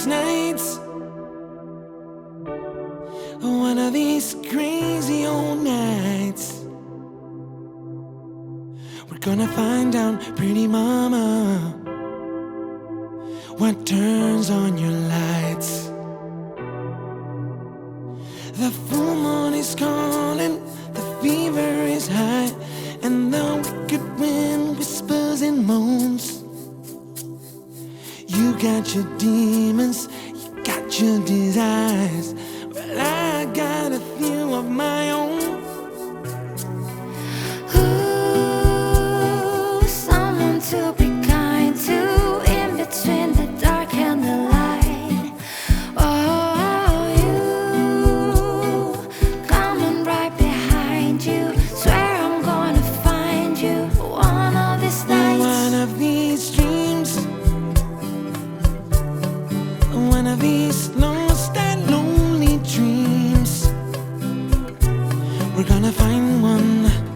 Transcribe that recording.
sleepless nights. One of these crazy old nights. We're gonna find out, pretty mama, what turns on your lights. The full moon is calling, got your demons, you got your desires. Well, I got a few of my own. Ooh, someone to these lost and lonely dreams. We're gonna find one.